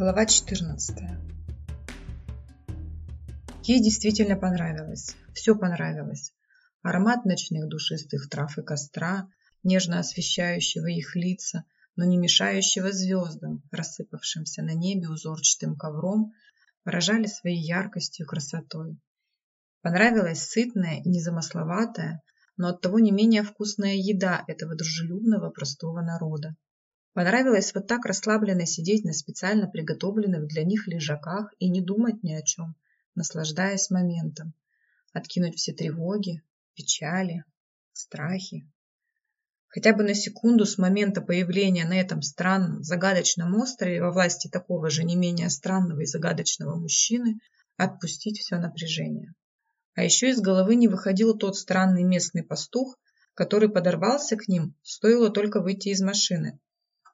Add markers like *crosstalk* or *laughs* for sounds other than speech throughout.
Глава 14. Ей действительно понравилось. Все понравилось. Аромат ночных душистых трав и костра, нежно освещающего их лица, но не мешающего звездам, рассыпавшимся на небе узорчатым ковром, поражали своей яркостью и красотой. Понравилась сытная и незамысловатая, но оттого не менее вкусная еда этого дружелюбного простого народа. Понравилось вот так расслабленно сидеть на специально приготовленных для них лежаках и не думать ни о чем, наслаждаясь моментом. Откинуть все тревоги, печали, страхи. Хотя бы на секунду с момента появления на этом странном, загадочном острове во власти такого же не менее странного и загадочного мужчины отпустить все напряжение. А еще из головы не выходил тот странный местный пастух, который подорвался к ним, стоило только выйти из машины.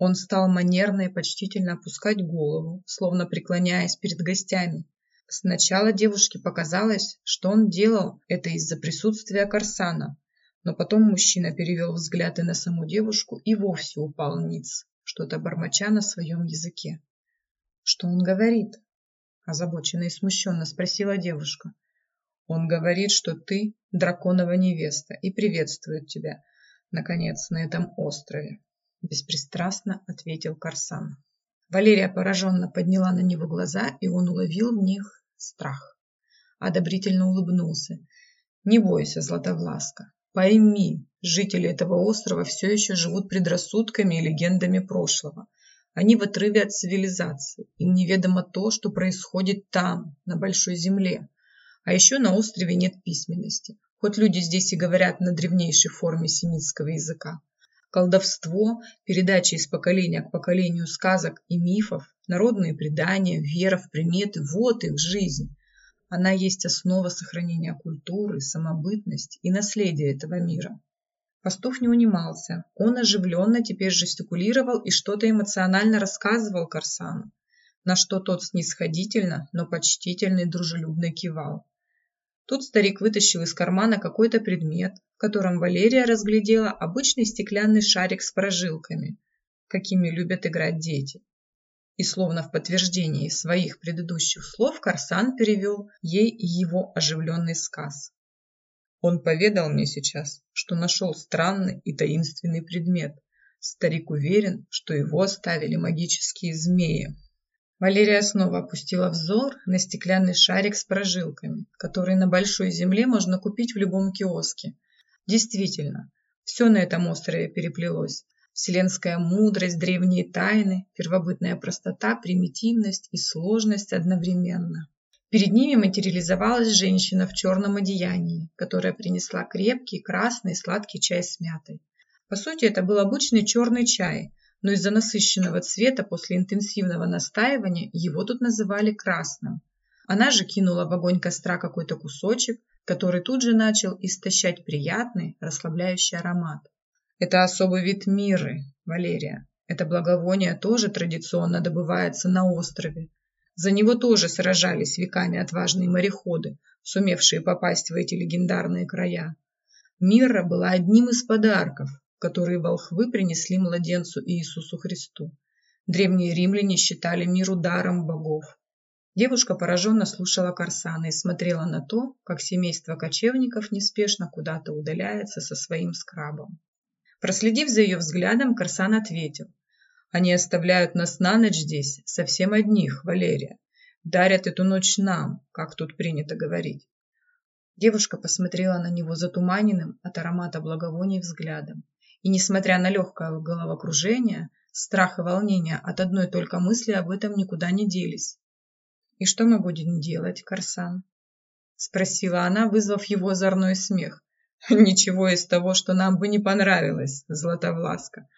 Он стал манерно и почтительно опускать голову, словно преклоняясь перед гостями. Сначала девушке показалось, что он делал это из-за присутствия Корсана, но потом мужчина перевел взгляд и на саму девушку и вовсе упал ниц, что-то бормоча на своем языке. «Что он говорит?» – озабоченно и смущенно спросила девушка. «Он говорит, что ты драконова невеста и приветствует тебя, наконец, на этом острове». – беспристрастно ответил Корсан. Валерия пораженно подняла на него глаза, и он уловил в них страх. Одобрительно улыбнулся. «Не бойся, Златовласка. Пойми, жители этого острова все еще живут предрассудками и легендами прошлого. Они в отрыве от цивилизации. Им неведомо то, что происходит там, на Большой Земле. А еще на острове нет письменности. Хоть люди здесь и говорят на древнейшей форме семитского языка колдовство, передача из поколения к поколению сказок и мифов, народные предания, вера в приметы – вот их жизнь. Она есть основа сохранения культуры, самобытности и наследия этого мира. Пастух не унимался. Он оживленно теперь жестикулировал и что-то эмоционально рассказывал Корсану, на что тот снисходительно, но почтительно и дружелюбно кивал. Тут старик вытащил из кармана какой-то предмет, в котором Валерия разглядела обычный стеклянный шарик с прожилками, какими любят играть дети. И словно в подтверждении своих предыдущих слов Корсан перевел ей его оживленный сказ. Он поведал мне сейчас, что нашел странный и таинственный предмет. Старик уверен, что его оставили магические змеи. Валерия снова опустила взор на стеклянный шарик с прожилками, который на большой земле можно купить в любом киоске. Действительно, все на этом острове переплелось. Вселенская мудрость, древние тайны, первобытная простота, примитивность и сложность одновременно. Перед ними материализовалась женщина в черном одеянии, которая принесла крепкий, красный, сладкий чай с мятой. По сути, это был обычный черный чай, но из-за насыщенного цвета после интенсивного настаивания его тут называли красным. Она же кинула в огонь костра какой-то кусочек, который тут же начал истощать приятный, расслабляющий аромат. Это особый вид миры, Валерия. Это благовоние тоже традиционно добывается на острове. За него тоже сражались веками отважные мореходы, сумевшие попасть в эти легендарные края. Мира была одним из подарков, которые волхвы принесли младенцу Иисусу Христу. Древние римляне считали мир ударом богов. Девушка пораженно слушала Корсана и смотрела на то, как семейство кочевников неспешно куда-то удаляется со своим скрабом. Проследив за ее взглядом, Корсан ответил. «Они оставляют нас на ночь здесь, совсем одних, Валерия. Дарят эту ночь нам, как тут принято говорить». Девушка посмотрела на него затуманенным от аромата благовоний взглядом. И несмотря на легкое головокружение, страх и волнение от одной только мысли об этом никуда не делись. «И что мы будем делать, Корсан?» Спросила она, вызвав его озорной смех. *laughs* «Ничего из того, что нам бы не понравилось, Златовласка»,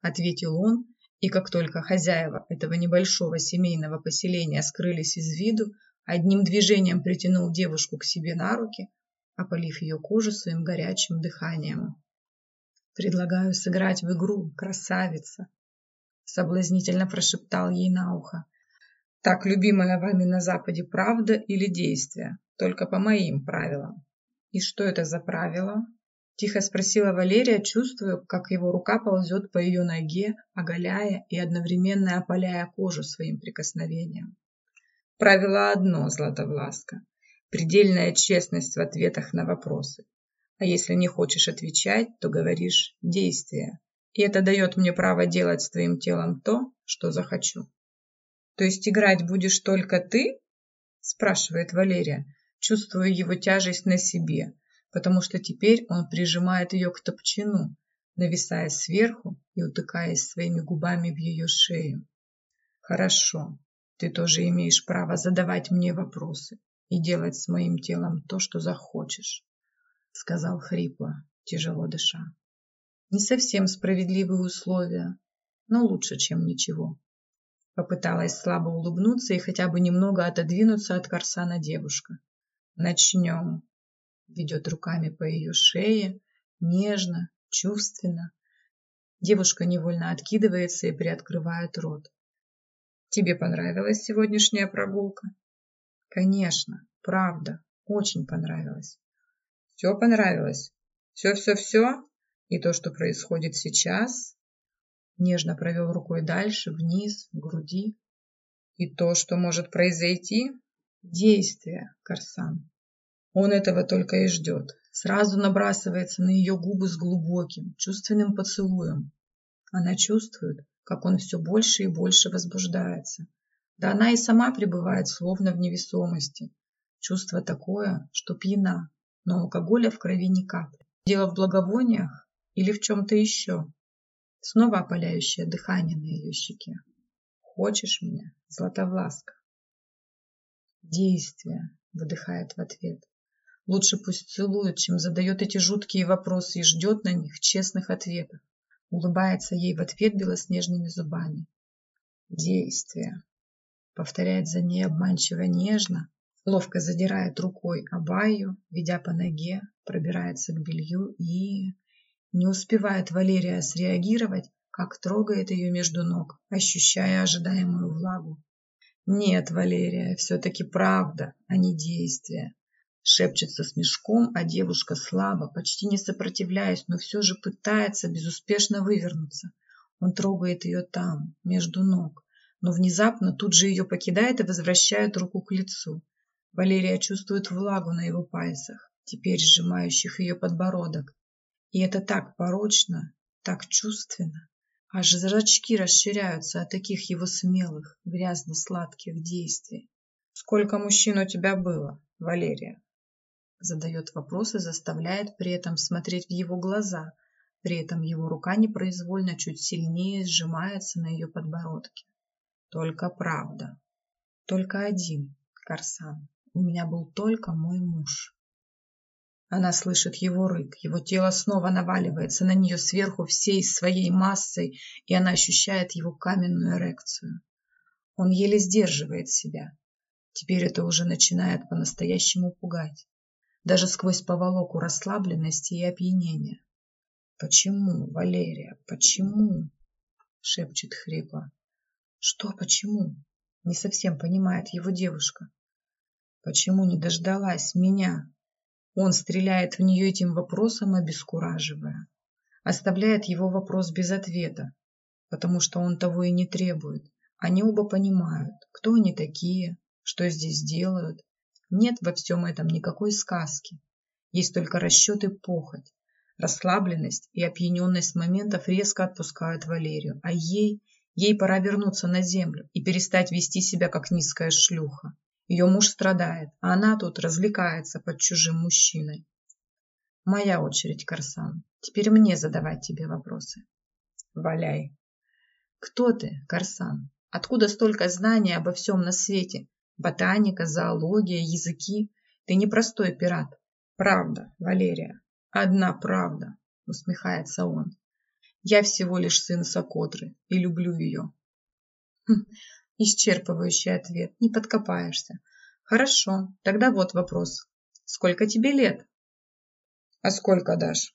ответил он, и как только хозяева этого небольшого семейного поселения скрылись из виду, одним движением притянул девушку к себе на руки, опалив ее кожу своим горячим дыханием. Предлагаю сыграть в игру, красавица, соблазнительно прошептал ей на ухо. Так, любимая вами на Западе, правда или действие? Только по моим правилам. И что это за правила? Тихо спросила Валерия, чувствуя, как его рука ползет по ее ноге, оголяя и одновременно опаляя кожу своим прикосновением. Правило одно, Златовласка. Предельная честность в ответах на вопросы. А если не хочешь отвечать, то говоришь «действие». И это дает мне право делать с твоим телом то, что захочу. То есть играть будешь только ты? Спрашивает Валерия, чувствуя его тяжесть на себе, потому что теперь он прижимает ее к топчину, нависая сверху и утыкаясь своими губами в ее шею. Хорошо, ты тоже имеешь право задавать мне вопросы и делать с моим телом то, что захочешь, сказал хрипло, тяжело дыша. Не совсем справедливые условия, но лучше, чем ничего. Попыталась слабо улыбнуться и хотя бы немного отодвинуться от Корсана девушка. Начнем. Ведет руками по ее шее, нежно, чувственно. Девушка невольно откидывается и приоткрывает рот. Тебе понравилась сегодняшняя прогулка? Конечно, правда, очень понравилось. Все понравилось? Все-все-все? И то, что происходит сейчас? Нежно провел рукой дальше, вниз, к груди. И то, что может произойти? Действие, Корсан. Он этого только и ждет. Сразу набрасывается на ее губы с глубоким, чувственным поцелуем. Она чувствует, как он все больше и больше возбуждается. Да она и сама пребывает словно в невесомости. Чувство такое, что пьяна, но алкоголя в крови ни капли. Дело в благовониях или в чем-то еще. Снова опаляющее дыхание на ее щеке. Хочешь меня, Златовласка? Действие, выдыхает в ответ. Лучше пусть целует, чем задает эти жуткие вопросы и ждет на них честных ответов. Улыбается ей в ответ белоснежными зубами. Действие. Повторяет за ней обманчиво нежно, ловко задирает рукой абаю, ведя по ноге, пробирается к белью и... Не успевает Валерия среагировать, как трогает ее между ног, ощущая ожидаемую влагу. Нет, Валерия, все-таки правда, а не действие. Шепчется с мешком, а девушка слабо, почти не сопротивляясь, но все же пытается безуспешно вывернуться. Он трогает ее там, между ног, но внезапно тут же ее покидает и возвращает руку к лицу. Валерия чувствует влагу на его пальцах, теперь сжимающих ее подбородок. И это так порочно, так чувственно. Аж зрачки расширяются от таких его смелых, грязно-сладких действий. «Сколько мужчин у тебя было, Валерия?» задает вопросы, заставляет при этом смотреть в его глаза, при этом его рука непроизвольно чуть сильнее сжимается на ее подбородке. Только правда. Только один, Корсан. У меня был только мой муж. Она слышит его рык, его тело снова наваливается на нее сверху всей своей массой, и она ощущает его каменную эрекцию. Он еле сдерживает себя. Теперь это уже начинает по-настоящему пугать даже сквозь поволоку расслабленности и опьянения. «Почему, Валерия, почему?» — шепчет хрипло. «Что почему?» — не совсем понимает его девушка. «Почему не дождалась меня?» Он стреляет в нее этим вопросом, обескураживая. Оставляет его вопрос без ответа, потому что он того и не требует. Они оба понимают, кто они такие, что здесь делают, нет во всем этом никакой сказки. Есть только расчет и похоть. Расслабленность и опьяненность моментов резко отпускают Валерию, а ей, ей пора вернуться на землю и перестать вести себя как низкая шлюха. Ее муж страдает, а она тут развлекается под чужим мужчиной. Моя очередь, Корсан. Теперь мне задавать тебе вопросы. Валяй. Кто ты, Корсан? Откуда столько знаний обо всем на свете, Ботаника, зоология, языки. Ты не простой пират. Правда, Валерия. Одна правда, усмехается он. Я всего лишь сын Сокотры и люблю ее. Исчерпывающий ответ. Не подкопаешься. Хорошо, тогда вот вопрос. Сколько тебе лет? А сколько дашь?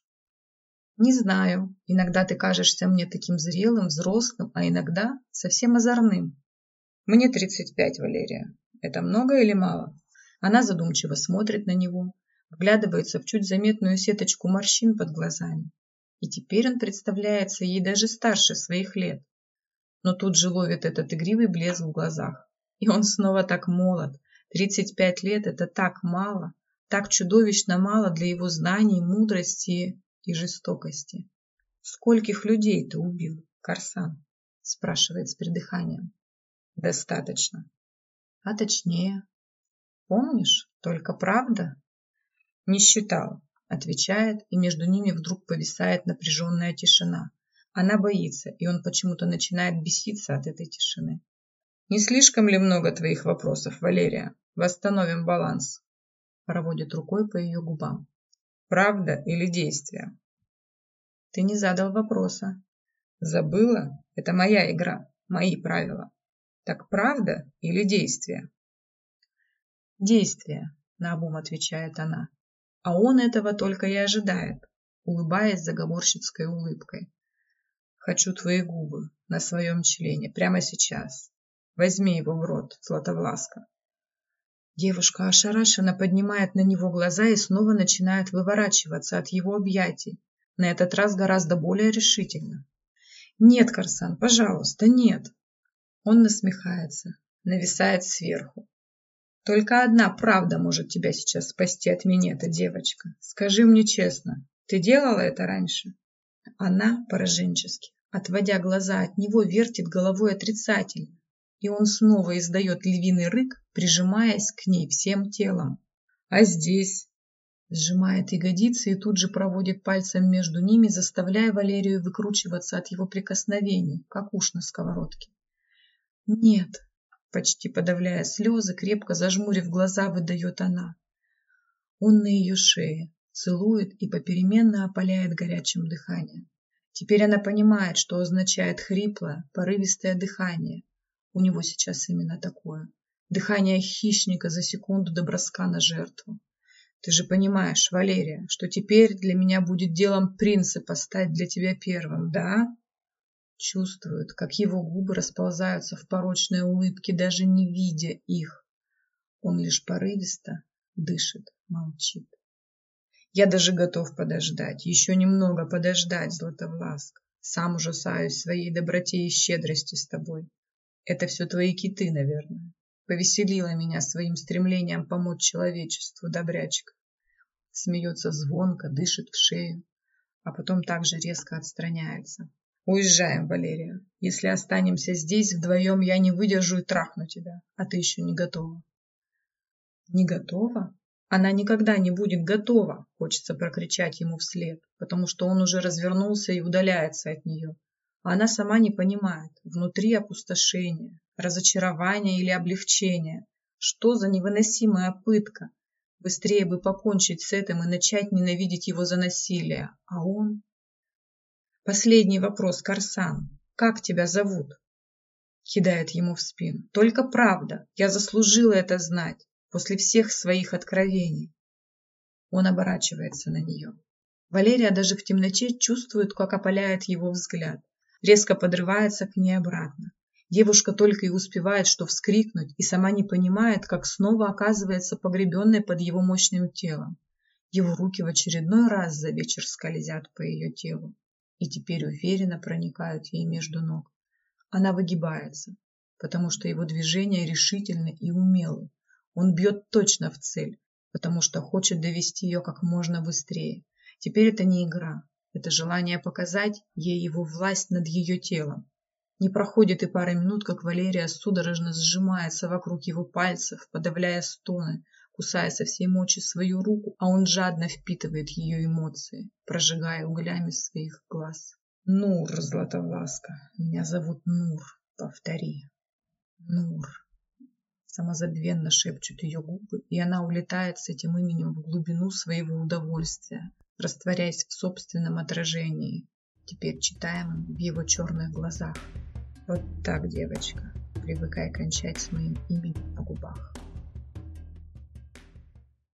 Не знаю. Иногда ты кажешься мне таким зрелым, взрослым, а иногда совсем озорным. Мне 35, Валерия. Это много или мало? Она задумчиво смотрит на него, вглядывается в чуть заметную сеточку морщин под глазами. И теперь он представляется ей даже старше своих лет. Но тут же ловит этот игривый блеск в глазах. И он снова так молод. 35 лет – это так мало, так чудовищно мало для его знаний, мудрости и жестокости. «Скольких людей ты убил, Корсан?» – спрашивает с придыханием. «Достаточно». «А точнее?» «Помнишь? Только правда?» «Не считал», – отвечает, и между ними вдруг повисает напряженная тишина. Она боится, и он почему-то начинает беситься от этой тишины. «Не слишком ли много твоих вопросов, Валерия? Восстановим баланс», – проводит рукой по ее губам. «Правда или действие?» «Ты не задал вопроса». «Забыла? Это моя игра, мои правила. Так правда или действие?» «Действие», – наобум отвечает она. А он этого только и ожидает, улыбаясь заговорщицкой улыбкой. «Хочу твои губы на своем члене прямо сейчас. Возьми его в рот, Златовласка». Девушка ошарашенно поднимает на него глаза и снова начинает выворачиваться от его объятий, на этот раз гораздо более решительно. «Нет, Корсан, пожалуйста, нет!» Он насмехается, нависает сверху, только одна правда может тебя сейчас спасти от меня, эта девочка. Скажи мне честно, ты делала это раньше? Она пораженчески, отводя глаза от него, вертит головой отрицательно. И он снова издает львиный рык, прижимаясь к ней всем телом. А здесь? Сжимает ягодицы и тут же проводит пальцем между ними, заставляя Валерию выкручиваться от его прикосновений, как уж на сковородке. «Нет», Почти подавляя слезы, крепко зажмурив глаза, выдает она. Он на ее шее, целует и попеременно опаляет горячим дыханием. Теперь она понимает, что означает хриплое, порывистое дыхание. У него сейчас именно такое. Дыхание хищника за секунду до броска на жертву. Ты же понимаешь, Валерия, что теперь для меня будет делом принципа стать для тебя первым, да? Чувствует, как его губы расползаются в порочной улыбке, даже не видя их. Он лишь порывисто дышит, молчит. Я даже готов подождать, еще немного подождать, Златовласка. Сам ужасаюсь своей доброте и щедрости с тобой. Это все твои киты, наверное. Повеселила меня своим стремлением помочь человечеству, добрячка. Смеется звонко, дышит в шею, а потом также резко отстраняется. Уезжаем, Валерия. Если останемся здесь вдвоем, я не выдержу и трахну тебя, а ты еще не готова. Не готова? Она никогда не будет готова, хочется прокричать ему вслед, потому что он уже развернулся и удаляется от нее. А она сама не понимает, внутри опустошение, разочарование или облегчение. Что за невыносимая пытка? Быстрее бы покончить с этим и начать ненавидеть его за насилие. А он... Последний вопрос, Корсан. Как тебя зовут? Кидает ему в спину. Только правда. Я заслужила это знать. После всех своих откровений. Он оборачивается на нее. Валерия даже в темноте чувствует, как опаляет его взгляд. Резко подрывается к ней обратно. Девушка только и успевает, что вскрикнуть, и сама не понимает, как снова оказывается погребенной под его мощным телом. Его руки в очередной раз за вечер скользят по ее телу и теперь уверенно проникают ей между ног. Она выгибается, потому что его движения решительны и умелы. Он бьет точно в цель, потому что хочет довести ее как можно быстрее. Теперь это не игра, это желание показать ей его власть над ее телом. Не проходит и пары минут, как Валерия судорожно сжимается вокруг его пальцев, подавляя стоны, кусая со всей мочи свою руку, а он жадно впитывает ее эмоции, прожигая углями своих глаз. Нур, Златовласка, меня зовут Нур, повтори. Нур. Самозабвенно шепчут ее губы, и она улетает с этим именем в глубину своего удовольствия, растворяясь в собственном отражении, теперь читаемом в его черных глазах. Вот так, девочка, привыкай кончать с моим именем на губах.